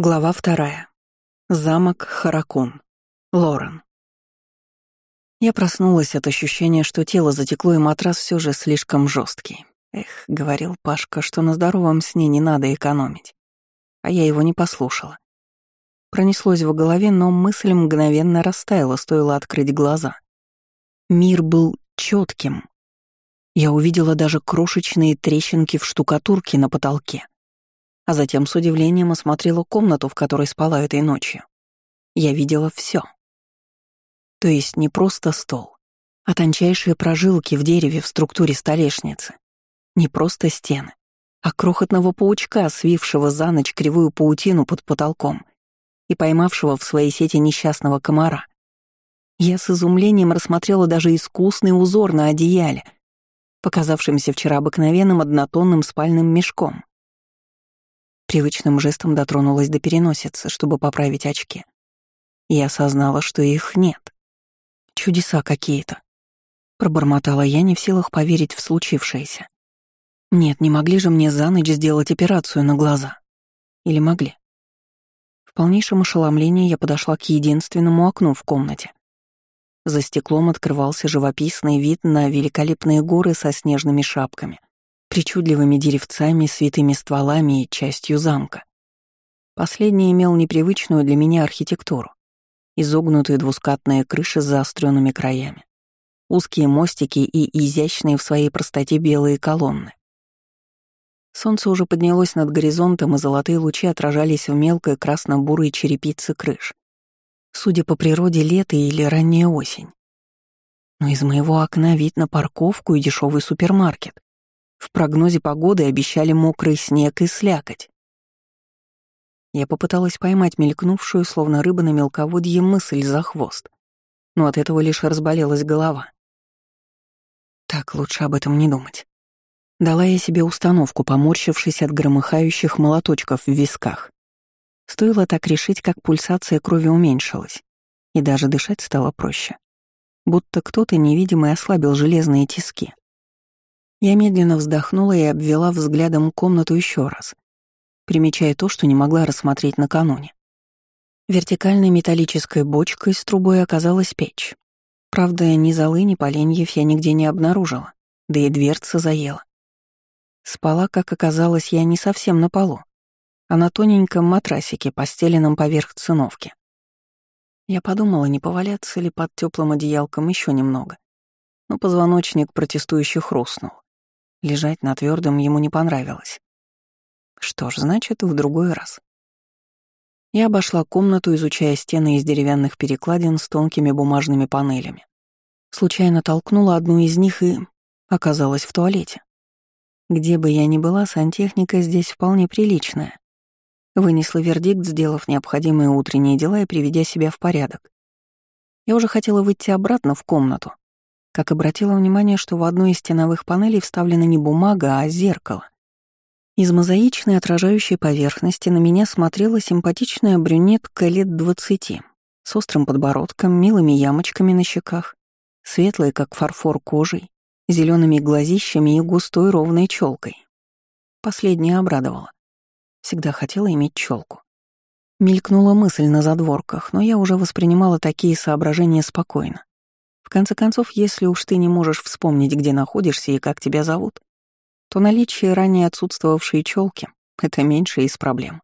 Глава вторая. Замок Харакун. Лорен. Я проснулась от ощущения, что тело затекло, и матрас все же слишком жесткий. Эх, говорил Пашка, что на здоровом сне не надо экономить. А я его не послушала. Пронеслось в голове, но мысль мгновенно растаяла, стоило открыть глаза. Мир был четким. Я увидела даже крошечные трещинки в штукатурке на потолке а затем с удивлением осмотрела комнату, в которой спала этой ночью. Я видела все. То есть не просто стол, а тончайшие прожилки в дереве в структуре столешницы. Не просто стены, а крохотного паучка, свившего за ночь кривую паутину под потолком и поймавшего в своей сети несчастного комара. Я с изумлением рассмотрела даже искусный узор на одеяле, показавшимся вчера обыкновенным однотонным спальным мешком. Привычным жестом дотронулась до переносицы, чтобы поправить очки. И осознала, что их нет. Чудеса какие-то. Пробормотала я, не в силах поверить в случившееся. Нет, не могли же мне за ночь сделать операцию на глаза. Или могли? В полнейшем ошеломлении я подошла к единственному окну в комнате. За стеклом открывался живописный вид на великолепные горы со снежными шапками, причудливыми деревцами, святыми стволами и частью замка. Последний имел непривычную для меня архитектуру. Изогнутые двускатные крыши с заостренными краями, узкие мостики и изящные в своей простоте белые колонны. Солнце уже поднялось над горизонтом, и золотые лучи отражались в мелкой красно-бурой черепице крыш. Судя по природе, лето или ранняя осень. Но из моего окна вид на парковку и дешевый супермаркет. В прогнозе погоды обещали мокрый снег и слякоть. Я попыталась поймать мелькнувшую, словно рыба на мелководье, мысль за хвост, но от этого лишь разболелась голова. Так лучше об этом не думать. Дала я себе установку, поморщившись от громыхающих молоточков в висках. Стоило так решить, как пульсация крови уменьшилась, и даже дышать стало проще. Будто кто-то невидимый ослабил железные тиски. Я медленно вздохнула и обвела взглядом комнату еще раз, примечая то, что не могла рассмотреть накануне. Вертикальной металлической бочкой с трубой оказалась печь. Правда, ни золы, ни поленьев я нигде не обнаружила, да и дверца заела. Спала, как оказалось, я не совсем на полу, а на тоненьком матрасике, постеленном поверх циновки. Я подумала, не поваляться ли под теплым одеялком еще немного, но позвоночник протестующе хрустнул. Лежать на твердом ему не понравилось. Что ж, значит, в другой раз. Я обошла комнату, изучая стены из деревянных перекладин с тонкими бумажными панелями. Случайно толкнула одну из них и оказалась в туалете. Где бы я ни была, сантехника здесь вполне приличная. Вынесла вердикт, сделав необходимые утренние дела и приведя себя в порядок. Я уже хотела выйти обратно в комнату, как обратила внимание, что в одной из стеновых панелей вставлена не бумага, а зеркало. Из мозаичной отражающей поверхности на меня смотрела симпатичная брюнетка лет двадцати, с острым подбородком, милыми ямочками на щеках, светлой, как фарфор кожей, зелеными глазищами и густой ровной челкой. Последняя обрадовала. Всегда хотела иметь челку. Мелькнула мысль на задворках, но я уже воспринимала такие соображения спокойно. В конце концов, если уж ты не можешь вспомнить, где находишься и как тебя зовут, то наличие ранее отсутствовавшей челки — это меньше из проблем.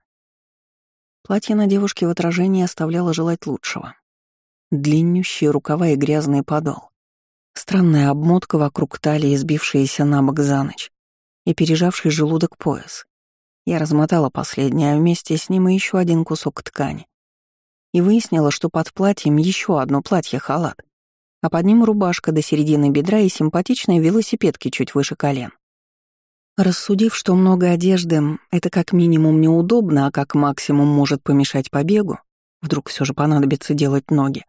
Платье на девушке в отражении оставляло желать лучшего. Длиннющие рукава и грязный подол. Странная обмотка вокруг талии, сбившаяся на бок за ночь, и пережавший желудок пояс. Я размотала последнее, а вместе с ним и еще один кусок ткани. И выяснила, что под платьем еще одно платье-халат — а под ним рубашка до середины бедра и симпатичные велосипедки чуть выше колен. Рассудив, что много одежды — это как минимум неудобно, а как максимум может помешать побегу, вдруг все же понадобится делать ноги,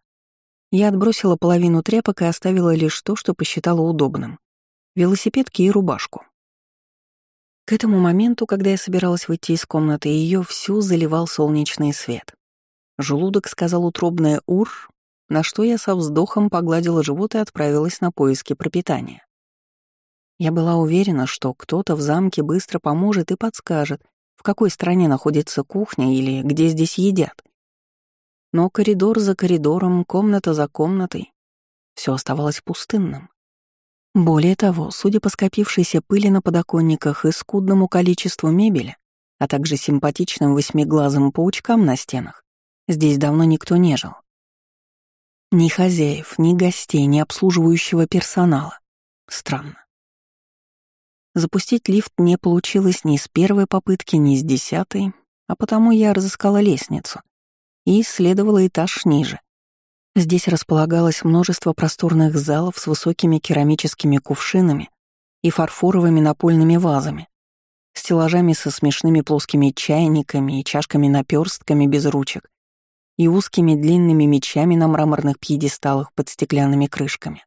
я отбросила половину тряпок и оставила лишь то, что посчитала удобным — велосипедки и рубашку. К этому моменту, когда я собиралась выйти из комнаты, ее всю заливал солнечный свет. Желудок сказал утробное «ур», на что я со вздохом погладила живот и отправилась на поиски пропитания. Я была уверена, что кто-то в замке быстро поможет и подскажет, в какой стране находится кухня или где здесь едят. Но коридор за коридором, комната за комнатой — все оставалось пустынным. Более того, судя по скопившейся пыли на подоконниках и скудному количеству мебели, а также симпатичным восьмиглазым паучкам на стенах, здесь давно никто не жил. Ни хозяев, ни гостей, ни обслуживающего персонала. Странно. Запустить лифт не получилось ни с первой попытки, ни с десятой, а потому я разыскала лестницу и исследовала этаж ниже. Здесь располагалось множество просторных залов с высокими керамическими кувшинами и фарфоровыми напольными вазами, стеллажами со смешными плоскими чайниками и чашками-наперстками без ручек и узкими длинными мечами на мраморных пьедесталах под стеклянными крышками.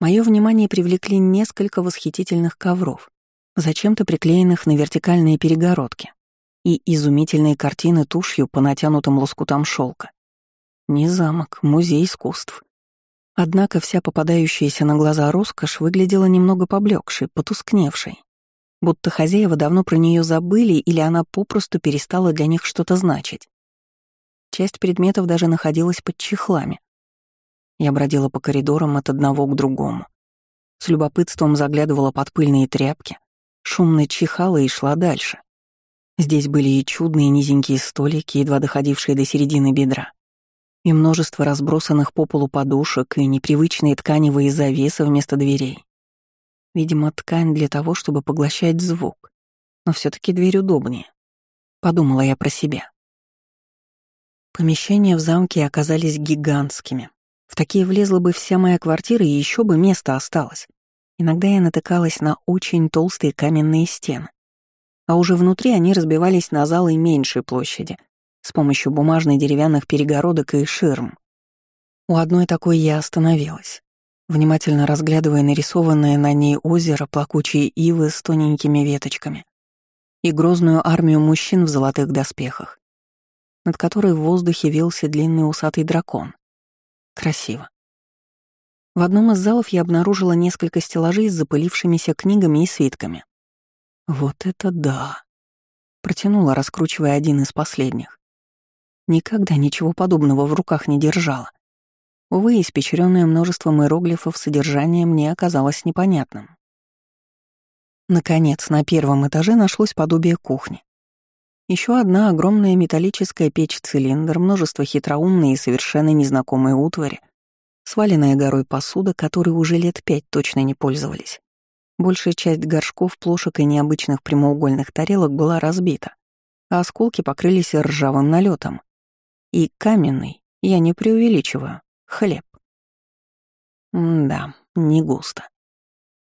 Мое внимание привлекли несколько восхитительных ковров, зачем-то приклеенных на вертикальные перегородки, и изумительные картины тушью по натянутым лоскутам шелка. Не замок, музей искусств. Однако вся попадающаяся на глаза роскошь выглядела немного поблекшей, потускневшей, будто хозяева давно про нее забыли или она попросту перестала для них что-то значить. Часть предметов даже находилась под чехлами, я бродила по коридорам от одного к другому. С любопытством заглядывала под пыльные тряпки, шумно чихала и шла дальше. Здесь были и чудные низенькие столики, едва доходившие до середины бедра, и множество разбросанных по полу подушек, и непривычные тканевые завесы вместо дверей. Видимо, ткань для того, чтобы поглощать звук. Но все таки дверь удобнее. Подумала я про себя. Помещения в замке оказались гигантскими, в такие влезла бы вся моя квартира, и еще бы место осталось. Иногда я натыкалась на очень толстые каменные стены. А уже внутри они разбивались на залы меньшей площади с помощью бумажных деревянных перегородок и ширм. У одной такой я остановилась, внимательно разглядывая нарисованное на ней озеро, плакучие ивы с тоненькими веточками и грозную армию мужчин в золотых доспехах, над которой в воздухе вился длинный усатый дракон. Красиво. В одном из залов я обнаружила несколько стеллажей с запылившимися книгами и свитками. «Вот это да!» Протянула, раскручивая один из последних. Никогда ничего подобного в руках не держала. Увы, испечрённое множеством иероглифов содержание мне оказалось непонятным. Наконец, на первом этаже нашлось подобие кухни. Еще одна огромная металлическая печь-цилиндр, множество хитроумной и совершенно незнакомой утвари, сваленная горой посуда, которой уже лет пять точно не пользовались. Большая часть горшков, плошек и необычных прямоугольных тарелок была разбита, а осколки покрылись ржавым налетом. И каменный, я не преувеличиваю, хлеб. Да, не густо.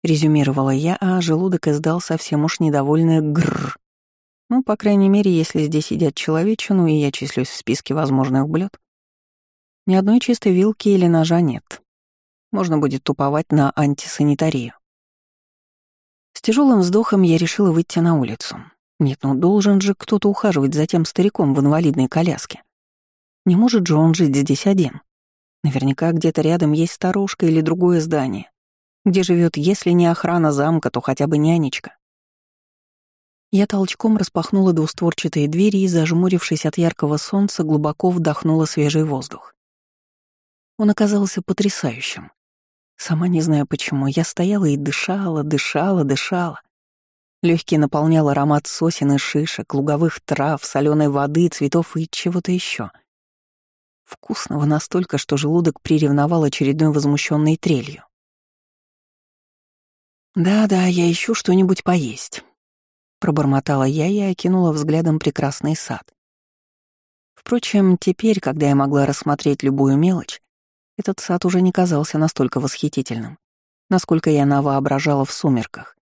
Резюмировала я, а желудок издал совсем уж недовольное гррр. Ну, по крайней мере, если здесь едят человечину, и я числюсь в списке возможных блюд. Ни одной чистой вилки или ножа нет. Можно будет туповать на антисанитарию. С тяжелым вздохом я решила выйти на улицу. Нет, ну должен же кто-то ухаживать за тем стариком в инвалидной коляске. Не может же он жить здесь один. Наверняка где-то рядом есть старушка или другое здание, где живет, если не охрана замка, то хотя бы нянечка. Я толчком распахнула двустворчатые двери и, зажмурившись от яркого солнца, глубоко вдохнула свежий воздух. Он оказался потрясающим. Сама не знаю почему, я стояла и дышала, дышала, дышала. Легкий наполнял аромат сосен и шишек, луговых трав, соленой воды, цветов и чего-то еще. Вкусного настолько, что желудок приревновал очередной возмущенной трелью. Да-да, я ищу что-нибудь поесть. Пробормотала я и окинула взглядом прекрасный сад. Впрочем, теперь, когда я могла рассмотреть любую мелочь, этот сад уже не казался настолько восхитительным, насколько я навоображала в сумерках.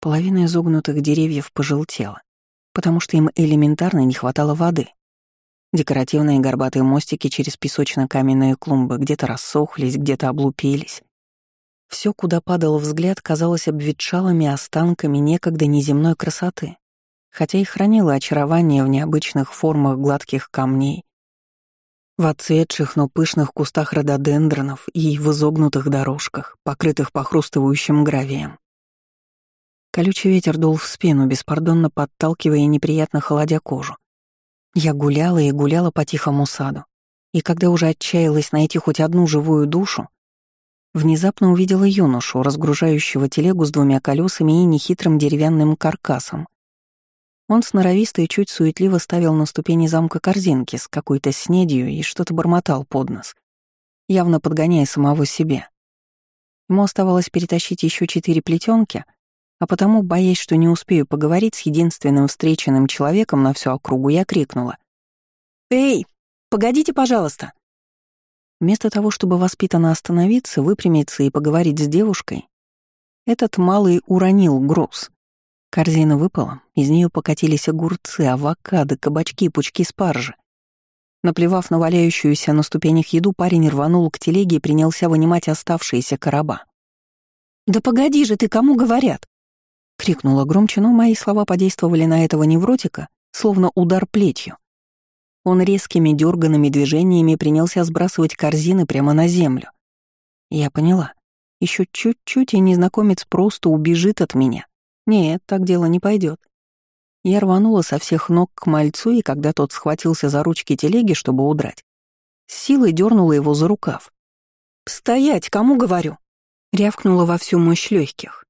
Половина изогнутых деревьев пожелтела, потому что им элементарно не хватало воды. Декоративные горбатые мостики через песочно-каменные клумбы где-то рассохлись, где-то облупились. Все, куда падал взгляд, казалось обветшалыми останками некогда неземной красоты, хотя и хранило очарование в необычных формах гладких камней, в отцветших, но пышных кустах рододендронов и в изогнутых дорожках, покрытых похрустывающим гравием. Колючий ветер дул в спину, беспардонно подталкивая и неприятно холодя кожу. Я гуляла и гуляла по тихому саду, и когда уже отчаялась найти хоть одну живую душу, внезапно увидела юношу, разгружающего телегу с двумя колесами и нехитрым деревянным каркасом. Он сноровисто и чуть суетливо ставил на ступени замка корзинки с какой-то снедью и что-то бормотал под нос, явно подгоняя самого себя. Ему оставалось перетащить еще четыре плетенки, а потому, боясь, что не успею поговорить с единственным встреченным человеком на всю округу, я крикнула. «Эй, погодите, пожалуйста!» Вместо того, чтобы воспитанно остановиться, выпрямиться и поговорить с девушкой, этот малый уронил груз. Корзина выпала, из нее покатились огурцы, авокадо, кабачки, пучки спаржи. Наплевав на валяющуюся на ступенях еду, парень рванул к телеге и принялся вынимать оставшиеся короба. «Да погоди же ты, кому говорят?» Крикнула громче, но мои слова подействовали на этого невротика, словно удар плетью. Он резкими дерганными движениями принялся сбрасывать корзины прямо на землю. Я поняла. Еще чуть-чуть, и незнакомец просто убежит от меня. Нет, так дело не пойдет. Я рванула со всех ног к мальцу, и когда тот схватился за ручки телеги, чтобы удрать, с силой дернула его за рукав. «Стоять, кому говорю?» Рявкнула во всю мощь легких.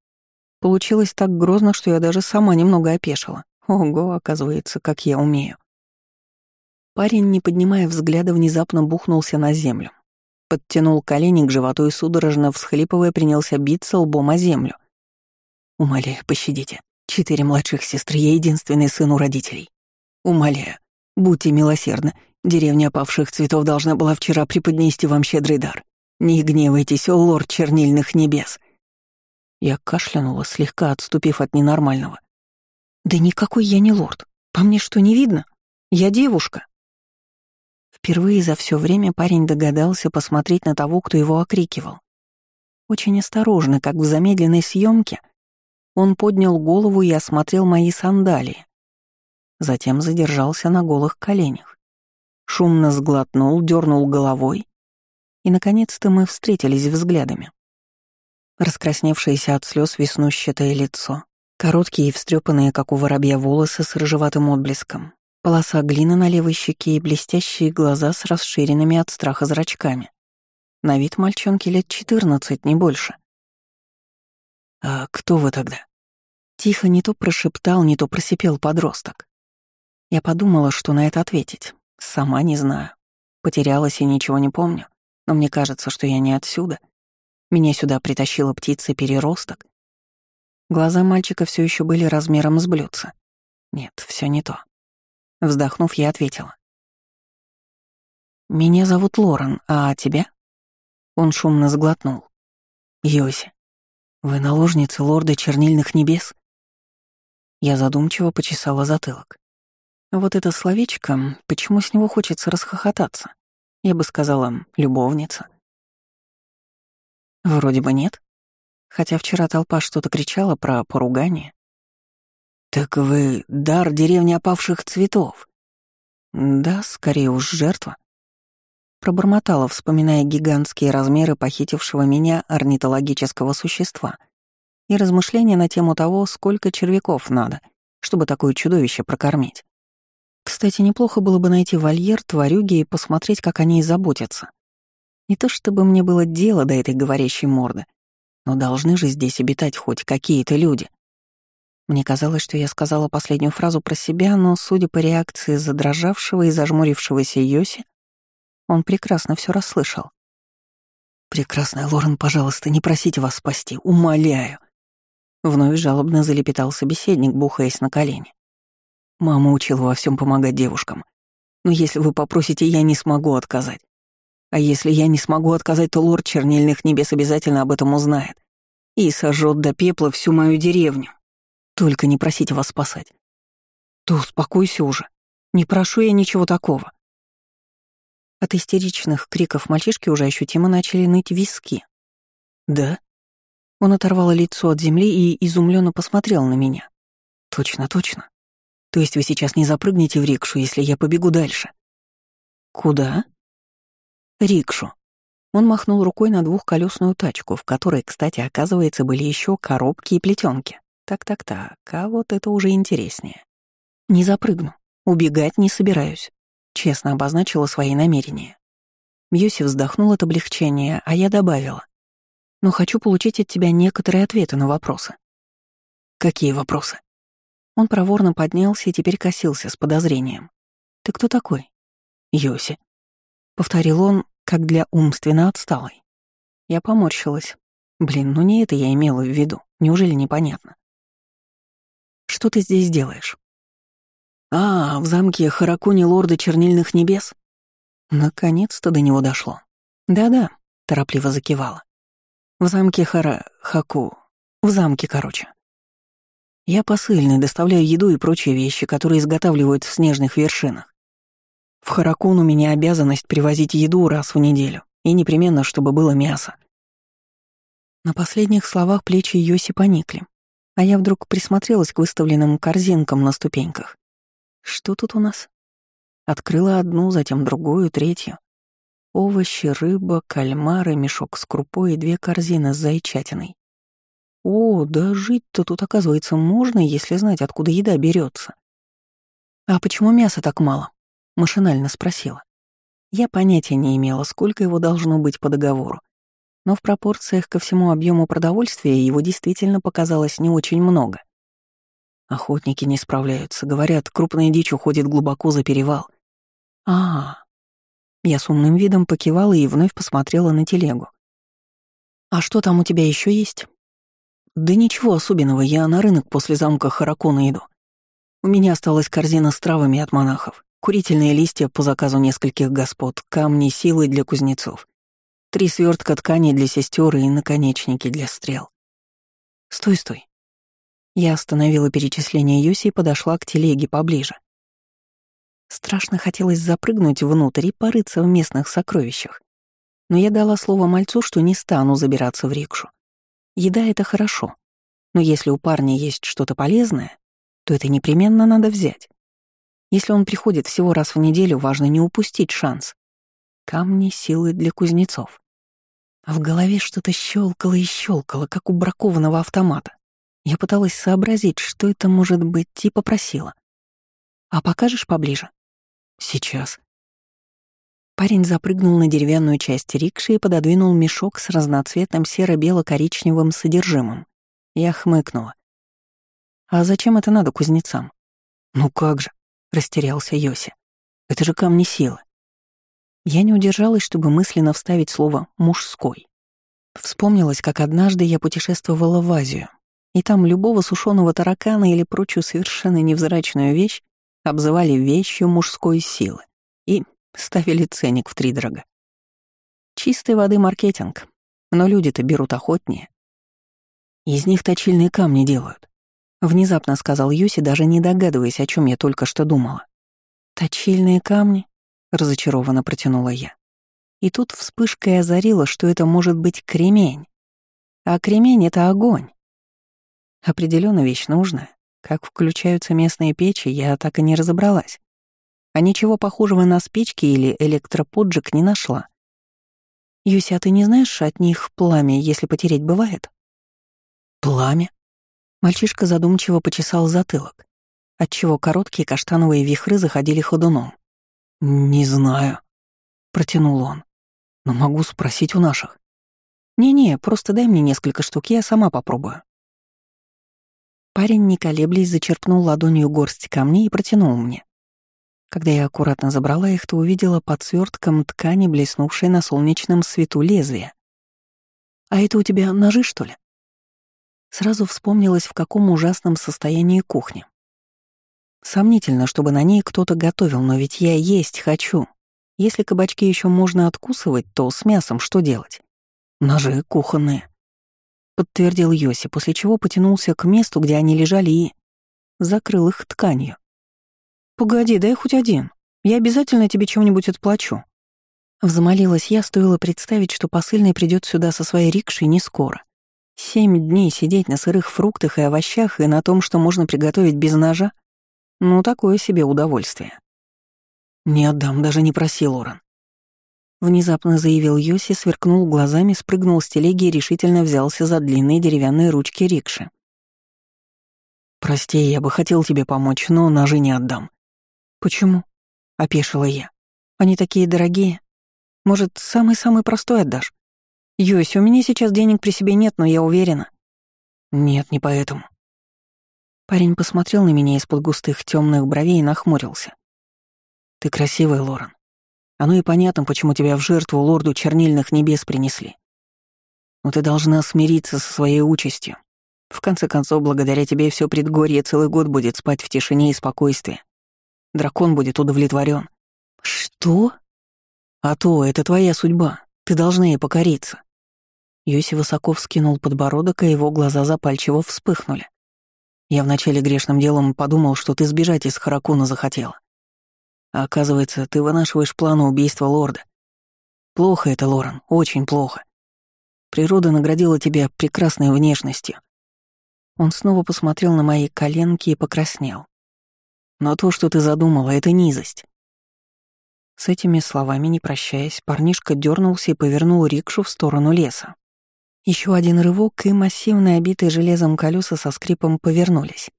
Получилось так грозно, что я даже сама немного опешила. Ого, оказывается, как я умею. Парень, не поднимая взгляда, внезапно бухнулся на землю. Подтянул колени к животу и судорожно всхлипывая принялся биться лбом о землю — Умоляю, пощадите. Четыре младших сестры, я единственный сын у родителей. Умоляю, будьте милосердны. Деревня опавших цветов должна была вчера преподнести вам щедрый дар. Не гневайтесь, о лорд чернильных небес. Я кашлянула, слегка отступив от ненормального. Да никакой я не лорд. По мне что, не видно? Я девушка. Впервые за все время парень догадался посмотреть на того, кто его окрикивал. Очень осторожно, как в замедленной съемке, он поднял голову и осмотрел мои сандалии. Затем задержался на голых коленях. Шумно сглотнул, дернул головой. И, наконец-то, мы встретились взглядами. Раскрасневшееся от слез веснущатое лицо, короткие и встрепанные, как у воробья, волосы с рыжеватым отблеском, полоса глины на левой щеке и блестящие глаза с расширенными от страха зрачками. На вид мальчонки лет четырнадцать, не больше. «А кто вы тогда?» Тихо не то прошептал, не то просипел подросток. Я подумала, что на это ответить. Сама не знаю. Потерялась и ничего не помню. Но мне кажется, что я не отсюда. Меня сюда притащила птица-переросток. Глаза мальчика все еще были размером с блюдца. Нет, все не то. Вздохнув, я ответила. «Меня зовут Лорен, а тебя?» Он шумно сглотнул. «Йоси, вы наложница лорда чернильных небес?» Я задумчиво почесала затылок. Вот это словечко, почему с него хочется расхохотаться? Я бы сказала, любовница. Вроде бы нет. Хотя вчера толпа что-то кричала про поругание. «Так вы дар деревни опавших цветов?» «Да, скорее уж жертва». Пробормотала, вспоминая гигантские размеры похитившего меня орнитологического существа — и размышления на тему того, сколько червяков надо, чтобы такое чудовище прокормить. Кстати, неплохо было бы найти вольер, тварюги и посмотреть, как они заботятся. Не то чтобы мне было дело до этой говорящей морды, но должны же здесь обитать хоть какие-то люди. Мне казалось, что я сказала последнюю фразу про себя, но, судя по реакции задрожавшего и зажмурившегося Йоси, он прекрасно все расслышал. «Прекрасная Лорен, пожалуйста, не просите вас спасти, умоляю. Вновь жалобно залепетал собеседник, бухаясь на колени. Мама учила во всем помогать девушкам. Но если вы попросите, я не смогу отказать. А если я не смогу отказать, то лорд Чернильных Небес обязательно об этом узнает и сожжет до пепла всю мою деревню. Только не просите вас спасать. Да успокойся уже. Не прошу я ничего такого. От истеричных криков мальчишки уже ощутимо начали ныть виски. Да? Он оторвал лицо от земли и изумленно посмотрел на меня. «Точно, точно. То есть вы сейчас не запрыгнете в рикшу, если я побегу дальше?» «Куда?» «Рикшу». Он махнул рукой на двухколесную тачку, в которой, кстати, оказывается, были еще коробки и плетенки. Так-так-так, а вот это уже интереснее. Не запрыгну, убегать не собираюсь. Честно обозначила свои намерения. Мьюси вздохнул от облегчения, а я добавила. Но хочу получить от тебя некоторые ответы на вопросы. Какие вопросы? Он проворно поднялся и теперь косился с подозрением. «Ты кто такой?» «Йоси», — повторил он, как для умственно отсталой. Я поморщилась. Блин, ну не это я имела в виду. Неужели непонятно? «Что ты здесь делаешь?» «А, в замке Харакуни Лорда Чернильных Небес?» Наконец-то до него дошло. «Да-да», — торопливо закивала. «В замке Хара... Хаку... В замке, короче. Я посыльный, доставляю еду и прочие вещи, которые изготавливают в снежных вершинах. В Харакун у меня обязанность привозить еду раз в неделю, и непременно, чтобы было мясо. На последних словах плечи Йоси поникли, а я вдруг присмотрелась к выставленным корзинкам на ступеньках. Что тут у нас? Открыла одну, затем другую, третью. Овощи, рыба, кальмары, мешок с крупой и две корзины с зайчатиной. О, да жить-то тут, оказывается, можно, если знать, откуда еда берется. А почему мяса так мало? Машинально спросила. Я понятия не имела, сколько его должно быть по договору. Но в пропорциях ко всему объему продовольствия его действительно показалось не очень много. Охотники не справляются, говорят, крупная дичь уходит глубоко за перевал. А, -а, а Я с умным видом покивала и вновь посмотрела на телегу. А что там у тебя еще есть? Да ничего особенного, я на рынок после замка Харакона иду. У меня осталась корзина с травами от монахов, курительные листья по заказу нескольких господ, камни силы для кузнецов, три свертка ткани для сестер и наконечники для стрел. Стой, стой. Я остановила перечисление Юси и подошла к телеге поближе. Страшно хотелось запрыгнуть внутрь и порыться в местных сокровищах. Но я дала слово мальцу, что не стану забираться в рикшу. Еда — это хорошо, но если у парня есть что-то полезное, то это непременно надо взять. Если он приходит всего раз в неделю, важно не упустить шанс. Камни силы для кузнецов. А в голове что-то щелкало и щелкало, как у бракованного автомата. Я пыталась сообразить, что это может быть, и попросила. «А покажешь поближе?» «Сейчас», Парень запрыгнул на деревянную часть рикши и пододвинул мешок с разноцветным серо-бело-коричневым содержимым. Я хмыкнула. «А зачем это надо кузнецам?» «Ну как же», — растерялся Йоси. «Это же камни силы». Я не удержалась, чтобы мысленно вставить слово «мужской». Вспомнилось, как однажды я путешествовала в Азию, и там любого сушеного таракана или прочую совершенно невзрачную вещь обзывали вещью мужской силы. И ставили ценник в три дорога. Чистой воды маркетинг, но люди-то берут охотнее. Из них точильные камни делают. Внезапно сказал Юси, даже не догадываясь, о чем я только что думала. «Точильные камни?» — разочарованно протянула я. И тут вспышкой озарила, что это может быть кремень. А кремень — это огонь. Определенно вещь нужная. Как включаются местные печи, я так и не разобралась а ничего похожего на спички или электроподжиг не нашла. «Юся, а ты не знаешь, от них пламя, если потереть, бывает?» «Пламя?» Мальчишка задумчиво почесал затылок, отчего короткие каштановые вихры заходили ходуном. «Не знаю», — протянул он, — «но могу спросить у наших». «Не-не, просто дай мне несколько штук, я сама попробую». Парень, не колеблясь, зачерпнул ладонью горсть камней и протянул мне. Когда я аккуратно забрала их, то увидела под свертком ткани, блеснувшей на солнечном свету лезвия. «А это у тебя ножи, что ли?» Сразу вспомнилось, в каком ужасном состоянии кухня. Сомнительно, чтобы на ней кто-то готовил, но ведь я есть хочу. Если кабачки еще можно откусывать, то с мясом что делать? Ножи кухонные. Подтвердил Йоси, после чего потянулся к месту, где они лежали, и закрыл их тканью. «Погоди, дай хоть один. Я обязательно тебе чем-нибудь отплачу». Взмолилась я, стоило представить, что посыльный придет сюда со своей рикшей не скоро. Семь дней сидеть на сырых фруктах и овощах и на том, что можно приготовить без ножа? Ну, такое себе удовольствие. «Не отдам, даже не проси, Лорен». Внезапно заявил Йоси, сверкнул глазами, спрыгнул с телеги и решительно взялся за длинные деревянные ручки рикши. «Прости, я бы хотел тебе помочь, но ножи не отдам». «Почему?» — опешила я. «Они такие дорогие. Может, самый-самый простой отдашь? Юсь, у меня сейчас денег при себе нет, но я уверена». «Нет, не поэтому». Парень посмотрел на меня из-под густых темных бровей и нахмурился. «Ты красивая, Лорен. Оно и понятно, почему тебя в жертву лорду чернильных небес принесли. Но ты должна смириться со своей участью. В конце концов, благодаря тебе все предгорье целый год будет спать в тишине и спокойствии. Дракон будет удовлетворен. Что? А то, это твоя судьба. Ты должна ей покориться. Йоси высоко вскинул подбородок, а его глаза запальчиво вспыхнули. Я вначале грешным делом подумал, что ты сбежать из Харакуна захотела. А оказывается, ты вынашиваешь планы убийства лорда. Плохо это, Лорен, очень плохо. Природа наградила тебя прекрасной внешностью. Он снова посмотрел на мои коленки и покраснел. Но то, что ты задумала, это низость. С этими словами, не прощаясь, парнишка дернулся и повернул рикшу в сторону леса. Еще один рывок, и массивные, обитые железом колеса со скрипом повернулись.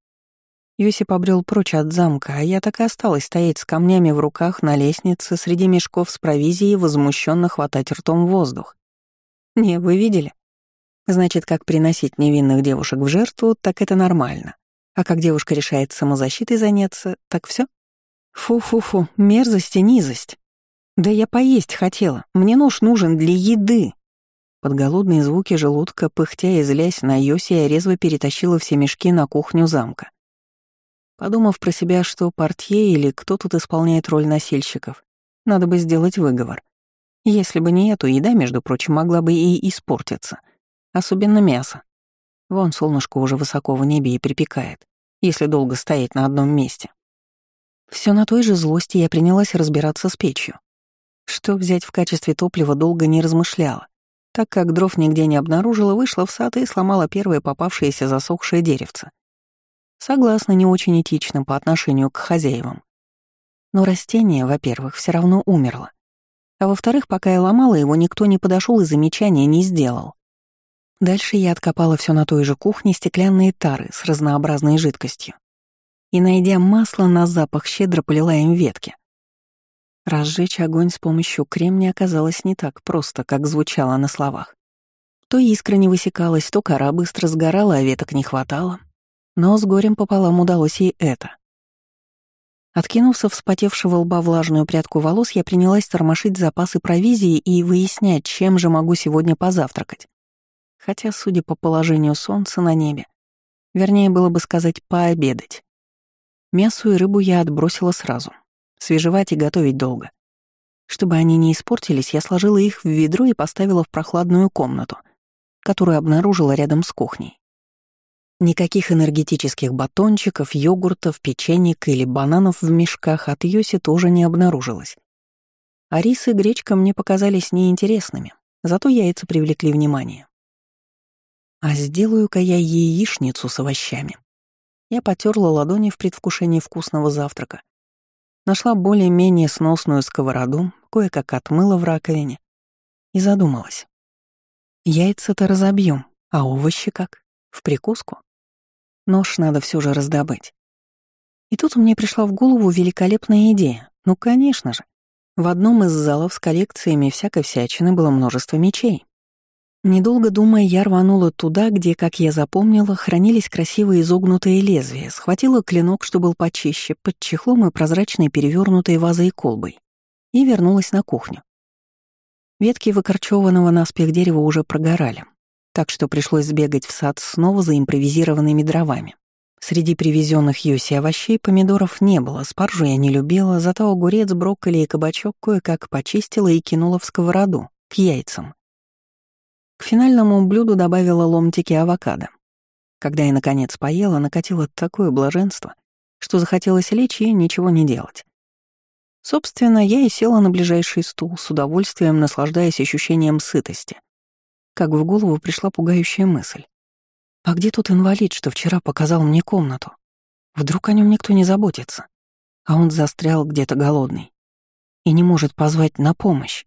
Йоси побрел прочь от замка, а я так и осталась стоять с камнями в руках на лестнице среди мешков с провизией, возмущенно хватать ртом воздух. Не, вы видели? Значит, как приносить невинных девушек в жертву, так это нормально. А как девушка решает самозащитой заняться, так все? Фу-фу-фу, мерзость и низость. Да я поесть хотела, мне нож нужен для еды. Под голодные звуки желудка, пыхтя и злясь на Йоси, я резво перетащила все мешки на кухню замка. Подумав про себя, что портье или кто тут исполняет роль носильщиков, надо бы сделать выговор. Если бы не эту, еда, между прочим, могла бы и испортиться. Особенно мясо. Вон солнышко уже высоко в небе и припекает, если долго стоять на одном месте. Все на той же злости я принялась разбираться с печью. Что взять в качестве топлива долго не размышляла. Так как дров нигде не обнаружила, вышла в сад и сломала первое попавшееся засохшее деревце. Согласна, не очень этично по отношению к хозяевам. Но растение, во-первых, все равно умерло. А во-вторых, пока я ломала его, никто не подошел и замечания не сделал. Дальше я откопала все на той же кухне стеклянные тары с разнообразной жидкостью. И, найдя масло, на запах щедро полила им ветки. Разжечь огонь с помощью кремня оказалось не так просто, как звучало на словах. То искра не высекалась, то кора быстро сгорала, а веток не хватало. Но с горем пополам удалось и это. Откинув со вспотевшего лба влажную прядку волос, я принялась тормошить запасы провизии и выяснять, чем же могу сегодня позавтракать. Хотя, судя по положению солнца на небе, вернее было бы сказать «пообедать». Мясо и рыбу я отбросила сразу. Свежевать и готовить долго. Чтобы они не испортились, я сложила их в ведро и поставила в прохладную комнату, которую обнаружила рядом с кухней. Никаких энергетических батончиков, йогуртов, печенек или бананов в мешках от Йоси тоже не обнаружилось. А рис и гречка мне показались неинтересными, зато яйца привлекли внимание. А сделаю-ка я яичницу с овощами. Я потерла ладони в предвкушении вкусного завтрака. Нашла более-менее сносную сковороду, кое-как отмыла в раковине и задумалась. Яйца-то разобьем, а овощи как? В прикуску? Нож надо все же раздобыть. И тут мне пришла в голову великолепная идея. Ну, конечно же. В одном из залов с коллекциями всякой всячины было множество мечей. Недолго думая, я рванула туда, где, как я запомнила, хранились красивые изогнутые лезвия, схватила клинок, что был почище, под чехлом и прозрачной перевернутой вазой и колбой, и вернулась на кухню. Ветки выкорчеванного наспех дерева уже прогорали, так что пришлось сбегать в сад снова за импровизированными дровами. Среди привезенных Юси овощей помидоров не было, спаржу я не любила, зато огурец, брокколи и кабачок кое-как почистила и кинула в сковороду, к яйцам. К финальному блюду добавила ломтики авокадо. Когда я, наконец, поела, накатило такое блаженство, что захотелось лечь и ничего не делать. Собственно, я и села на ближайший стул, с удовольствием наслаждаясь ощущением сытости — как в голову пришла пугающая мысль. А где тот инвалид, что вчера показал мне комнату? Вдруг о нем никто не заботится, а он застрял где-то голодный и не может позвать на помощь?